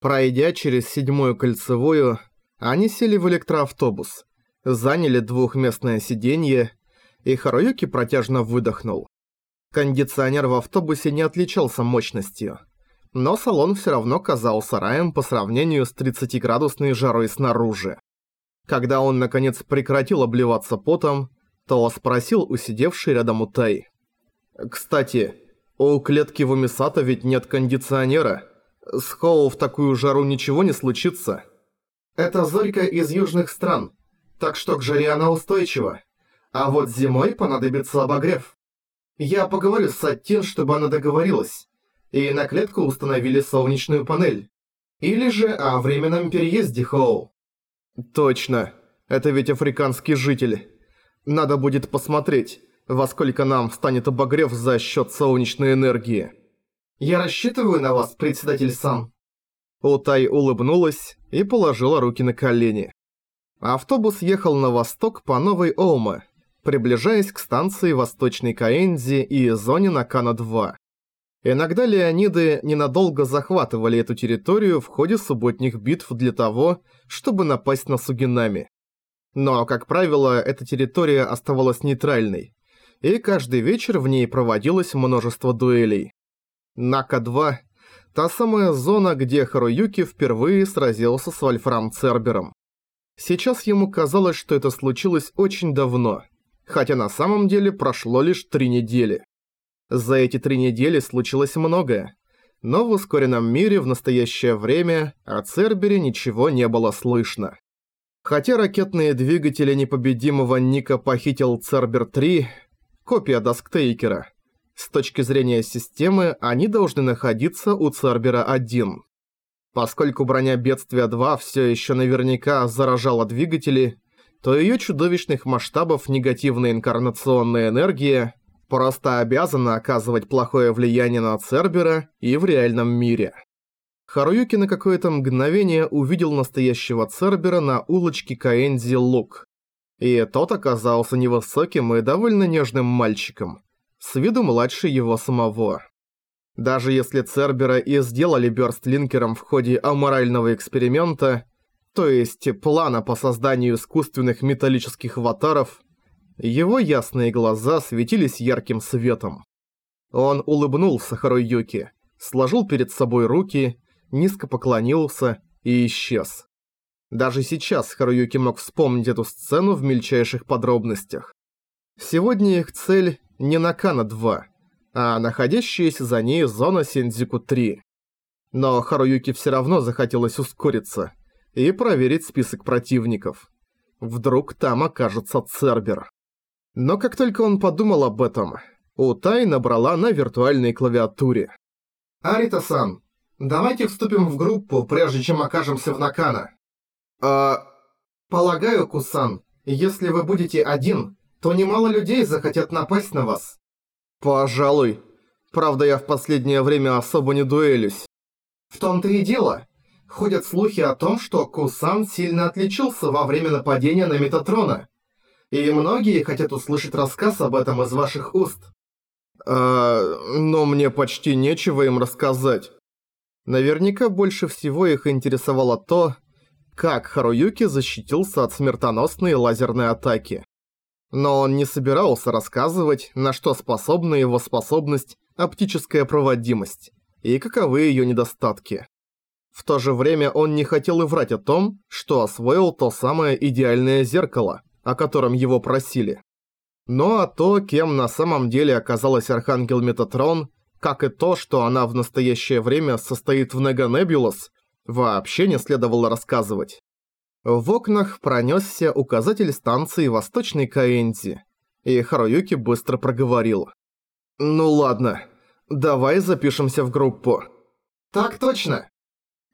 Пройдя через седьмую кольцевую, они сели в электроавтобус, заняли двухместное сиденье, и Харуюки протяжно выдохнул. Кондиционер в автобусе не отличался мощностью, но салон все равно казался раем по сравнению с 30-градусной жарой снаружи. Когда он наконец прекратил обливаться потом, то спросил у сидевшей рядом Утай. «Кстати, у клетки в Умисата ведь нет кондиционера. С Хоу в такую жару ничего не случится?» «Это зорька из южных стран, так что к жаре она устойчива. А вот зимой понадобится обогрев. Я поговорю с Саттин, чтобы она договорилась. И на клетку установили солнечную панель. Или же о временном переезде Хоу». «Точно. Это ведь африканский житель. Надо будет посмотреть, во сколько нам станет обогрев за счет солнечной энергии». «Я рассчитываю на вас, председатель Сан». Утай улыбнулась и положила руки на колени. Автобус ехал на восток по Новой Оуме, приближаясь к станции Восточной Каэнзи и зоне Накана-2. Иногда Леониды ненадолго захватывали эту территорию в ходе субботних битв для того, чтобы напасть на Сугинами. Но, как правило, эта территория оставалась нейтральной, и каждый вечер в ней проводилось множество дуэлей. Нака-2 – та самая зона, где Харуюки впервые сразился с Вольфрам Цербером. Сейчас ему казалось, что это случилось очень давно, хотя на самом деле прошло лишь три недели. За эти три недели случилось многое, но в ускоренном мире в настоящее время о Цербере ничего не было слышно. Хотя ракетные двигатели непобедимого Ника похитил Цербер-3, копия Дасктейкера, с точки зрения системы они должны находиться у Цербера-1. Поскольку броня Бедствия 2 все еще наверняка заражала двигатели, то ее чудовищных масштабов негативная инкарнационная энергия просто обязана оказывать плохое влияние на Цербера и в реальном мире. Харуюки на какое-то мгновение увидел настоящего Цербера на улочке Каэнзи Лук. И тот оказался невысоким и довольно нежным мальчиком, с виду младше его самого. Даже если Цербера и сделали бёрстлинкером в ходе аморального эксперимента, то есть плана по созданию искусственных металлических аватаров, его ясные глаза светились ярким светом. Он улыбнулся Харуюки, сложил перед собой руки, низко поклонился и исчез. Даже сейчас Харуюки мог вспомнить эту сцену в мельчайших подробностях. Сегодня их цель не Накана-2, а находящаяся за ней зона Синдзику-3. Но Харуюки все равно захотелось ускориться и проверить список противников. Вдруг там окажется Цербер. Но как только он подумал об этом, Утай набрала на виртуальной клавиатуре. «Арита-сан, давайте вступим в группу, прежде чем окажемся в Накана». «А...» «Полагаю, Кусан, если вы будете один, то немало людей захотят напасть на вас». «Пожалуй. Правда, я в последнее время особо не дуэлюсь». «В том-то и дело. Ходят слухи о том, что Кусан сильно отличился во время нападения на Метатрона. И многие хотят услышать рассказ об этом из ваших уст. А, но мне почти нечего им рассказать. Наверняка больше всего их интересовало то, как Харуюки защитился от смертоносной лазерной атаки. Но он не собирался рассказывать, на что способна его способность оптическая проводимость и каковы ее недостатки. В то же время он не хотел и врать о том, что освоил то самое идеальное зеркало, о котором его просили. Но а то, кем на самом деле оказалась Архангел Метатрон, как и то, что она в настоящее время состоит в Неганебулос, вообще не следовало рассказывать. В окнах пронесся указатель станции Восточной Каэнзи, и Харуюки быстро проговорил. «Ну ладно, давай запишемся в группу». «Так точно!»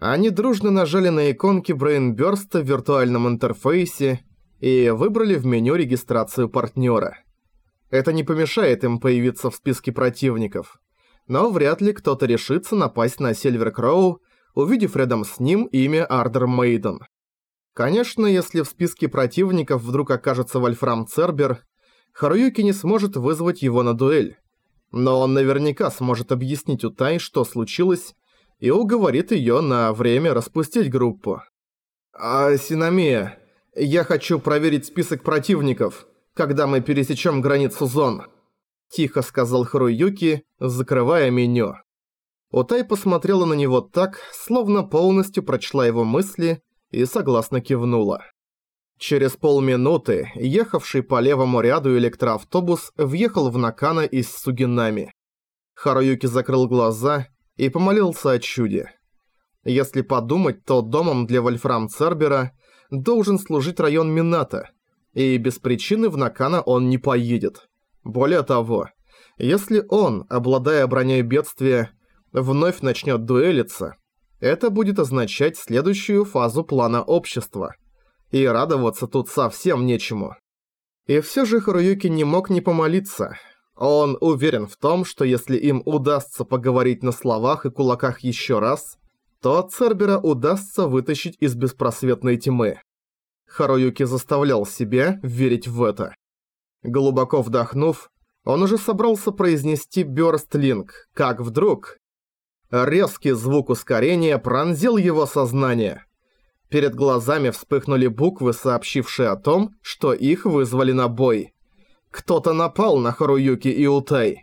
Они дружно нажали на иконки Брейнбёрста в виртуальном интерфейсе и выбрали в меню регистрацию партнера. Это не помешает им появиться в списке противников, но вряд ли кто-то решится напасть на Сильвер Кроу, увидев рядом с ним имя Ардер Мейден. Конечно, если в списке противников вдруг окажется Вольфрам Цербер, Харуюки не сможет вызвать его на дуэль. Но он наверняка сможет объяснить Утай, что случилось, и уговорит её на время распустить группу. «А, Синамия, я хочу проверить список противников, когда мы пересечём границу зон», – тихо сказал Харуюки, закрывая меню. Утай посмотрела на него так, словно полностью прочла его мысли и согласно кивнула. Через полминуты ехавший по левому ряду электроавтобус въехал в Накана из Сугинами. Харуюки закрыл глаза и помолился о чуде. Если подумать, то домом для Вольфрам Цербера должен служить район Мината, и без причины в Накана он не поедет. Более того, если он, обладая броней бедствия, вновь начнет дуэлиться, это будет означать следующую фазу плана общества. И радоваться тут совсем нечему. И все же Харуюки не мог не помолиться. Он уверен в том, что если им удастся поговорить на словах и кулаках еще раз, то Цербера удастся вытащить из беспросветной тьмы. Харуюки заставлял себя верить в это. Глубоко вдохнув, он уже собрался произнести «Бёрстлинг», как вдруг Резкий звук ускорения пронзил его сознание. Перед глазами вспыхнули буквы, сообщившие о том, что их вызвали на бой. Кто-то напал на Харуюки и Утай.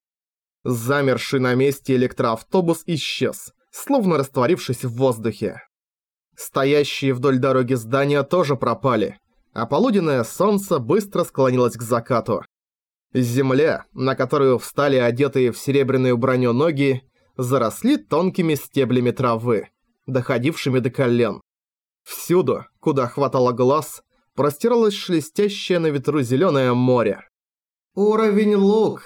Замерший на месте электроавтобус исчез, словно растворившись в воздухе. Стоящие вдоль дороги здания тоже пропали, а полуденное солнце быстро склонилось к закату. Земля, на которую встали одетые в серебряную броню ноги, заросли тонкими стеблями травы, доходившими до колен. Всюду, куда хватало глаз, простиралось шелестящее на ветру зеленое море. «Уровень лук!»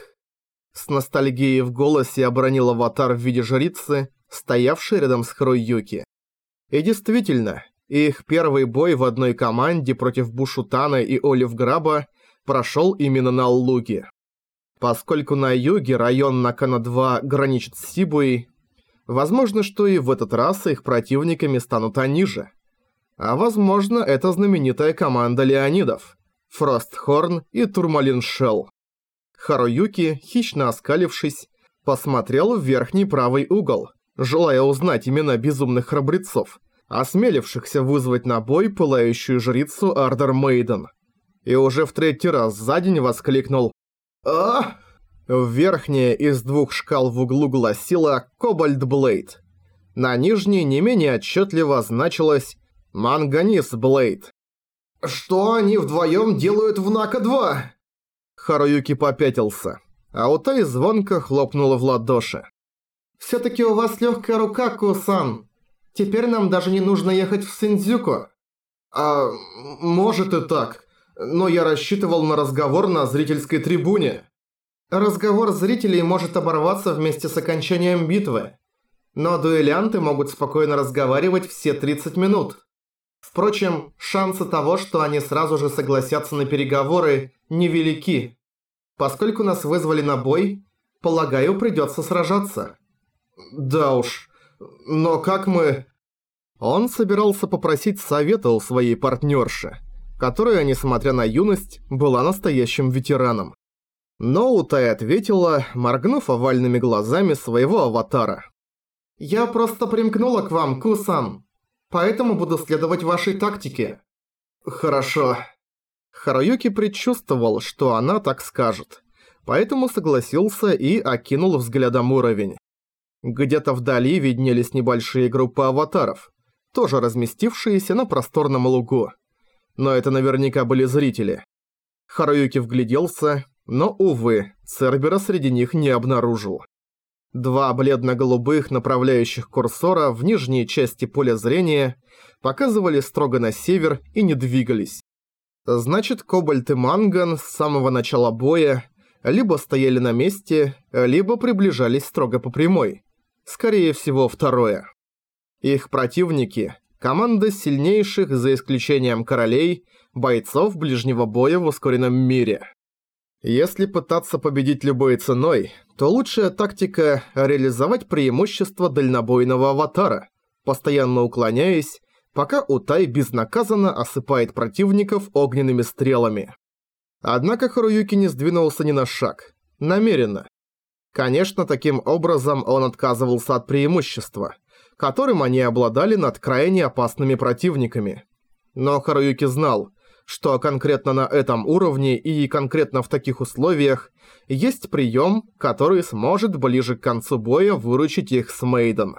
С ностальгией в голосе оборонил аватар в виде жрицы, стоявший рядом с Хруюки. И действительно, их первый бой в одной команде против Бушутана и Олив Граба прошел именно на луге. Поскольку на юге район Накана-2 граничит с Сибуей, возможно, что и в этот раз их противниками станут они же. А возможно, это знаменитая команда Леонидов, Фростхорн и Турмалин Шелл. Харуюки, хищно оскалившись, посмотрел в верхний правый угол, желая узнать имена безумных храбрецов, осмелившихся вызвать на бой пылающую жрицу Ардер Мейден. И уже в третий раз за день воскликнул а Верхняя из двух шкал в углу гласила «Кобальт Блейд». На нижней не менее отчетливо значилось «Манганис Блейд». «Что они вдвоем делают в Нака-2?» Харуюки попятился, а Утай звонко хлопнула в ладоши. «Всё-таки у вас лёгкая рука, Кусан. Теперь нам даже не нужно ехать в Синдзюку». «А может и так но я рассчитывал на разговор на зрительской трибуне. Разговор зрителей может оборваться вместе с окончанием битвы, но дуэлянты могут спокойно разговаривать все 30 минут. Впрочем, шансы того, что они сразу же согласятся на переговоры, невелики. Поскольку нас вызвали на бой, полагаю, придется сражаться. Да уж, но как мы... Он собирался попросить совета у своей партнерши которая, несмотря на юность, была настоящим ветераном. Но Утай ответила, моргнув овальными глазами своего аватара. «Я просто примкнула к вам, Кусан, поэтому буду следовать вашей тактике». «Хорошо». Харуюки предчувствовал, что она так скажет, поэтому согласился и окинул взглядом уровень. Где-то вдали виднелись небольшие группы аватаров, тоже разместившиеся на просторном лугу но это наверняка были зрители. Харуюки вгляделся, но, увы, Цербера среди них не обнаружил. Два бледно-голубых направляющих курсора в нижней части поля зрения показывали строго на север и не двигались. Значит, Кобальт и Манган с самого начала боя либо стояли на месте, либо приближались строго по прямой. Скорее всего, второе. Их противники Команда сильнейших, за исключением королей, бойцов ближнего боя в ускоренном мире. Если пытаться победить любой ценой, то лучшая тактика – реализовать преимущество дальнобойного аватара, постоянно уклоняясь, пока Утай безнаказанно осыпает противников огненными стрелами. Однако Харуюки не сдвинулся ни на шаг. Намеренно. Конечно, таким образом он отказывался от преимущества – которым они обладали над крайне опасными противниками. Но Харуюки знал, что конкретно на этом уровне и конкретно в таких условиях есть прием, который сможет ближе к концу боя выручить их с Мейден.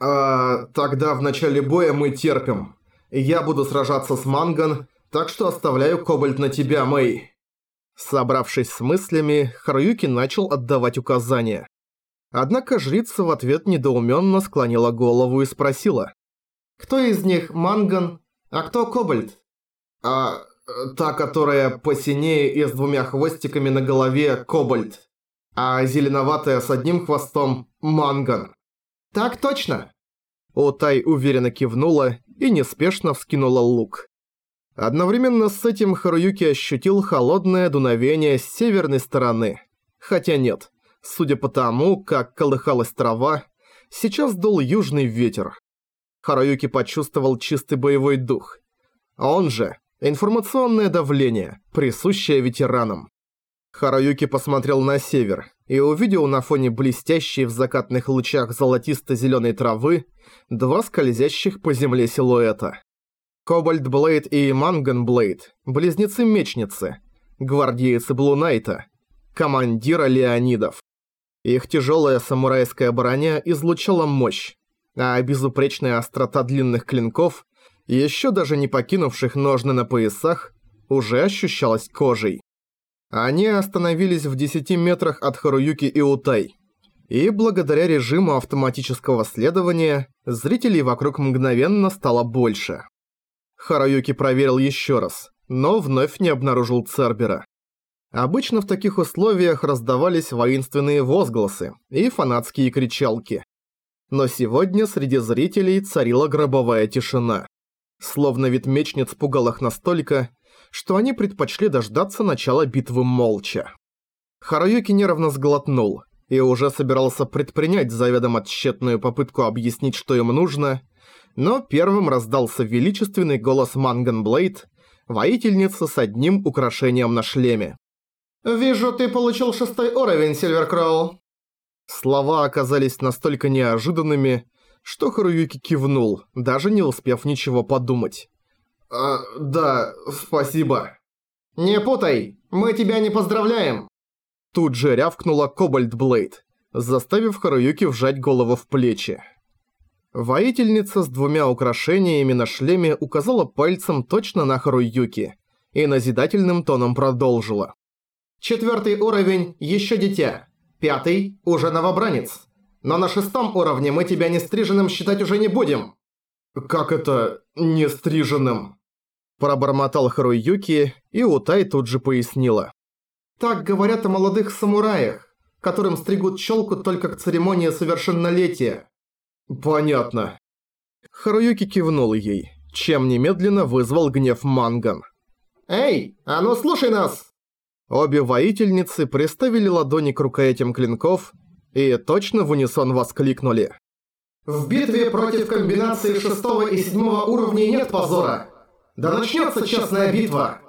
«А, тогда в начале боя мы терпим. Я буду сражаться с Манган, так что оставляю Кобальт на тебя, Мэй». Собравшись с мыслями, Харуюки начал отдавать указания. Однако жрица в ответ недоуменно склонила голову и спросила. «Кто из них Манган, а кто Кобальт?» «А та, которая посинее и с двумя хвостиками на голове Кобальт, а зеленоватая с одним хвостом Манган». «Так точно!» Утай уверенно кивнула и неспешно вскинула лук. Одновременно с этим Харуюки ощутил холодное дуновение с северной стороны. Хотя нет, судя по тому, как колыхалась трава, сейчас дул южный ветер. Харуюки почувствовал чистый боевой дух. Он же информационное давление, присущее ветеранам. Харуюки посмотрел на север и увидел на фоне блестящей в закатных лучах золотисто-зеленой травы два скользящих по земле силуэта. Кобальт Блейд и Манган Блейд – близнецы-мечницы, гвардейцы Блунайта, командира Леонидов. Их тяжелая самурайская броня излучала мощь, а безупречная острота длинных клинков, еще даже не покинувших ножны на поясах, уже ощущалась кожей. Они остановились в 10 метрах от Харуюки и Утай. И благодаря режиму автоматического следования, зрителей вокруг мгновенно стало больше. Хараюки проверил еще раз, но вновь не обнаружил Цербера. Обычно в таких условиях раздавались воинственные возгласы и фанатские кричалки. Но сегодня среди зрителей царила гробовая тишина. Словно вид мечниц пугал их настолько, что они предпочли дождаться начала битвы молча. Хараюки нервно сглотнул и уже собирался предпринять заведомо тщетную попытку объяснить, что им нужно – но первым раздался величественный голос Мангенблейд, воительница с одним украшением на шлеме. «Вижу, ты получил шестой уровень, Сильверкроу». Слова оказались настолько неожиданными, что Харуюки кивнул, даже не успев ничего подумать. «А, да, спасибо». «Не путай, мы тебя не поздравляем!» Тут же рявкнула Кобальт Блейд, заставив Харуюки вжать голову в плечи. Воительница с двумя украшениями на шлеме указала пальцем точно на Харуюки и назидательным тоном продолжила. «Четвертый уровень – еще дитя. Пятый – уже новобранец. Но на шестом уровне мы тебя не стриженным считать уже не будем». «Как это не стриженным?» Пробормотал Харуюки, и Утай тут же пояснила. «Так говорят о молодых самураях, которым стригут челку только к церемонии совершеннолетия. «Понятно». Харуюки кивнул ей, чем немедленно вызвал гнев Манган. «Эй, а ну слушай нас!» Обе воительницы приставили ладони к рукоятям клинков и точно в унисон воскликнули. «В битве против комбинации шестого и седьмого уровней нет позора! Да начнется честная битва!»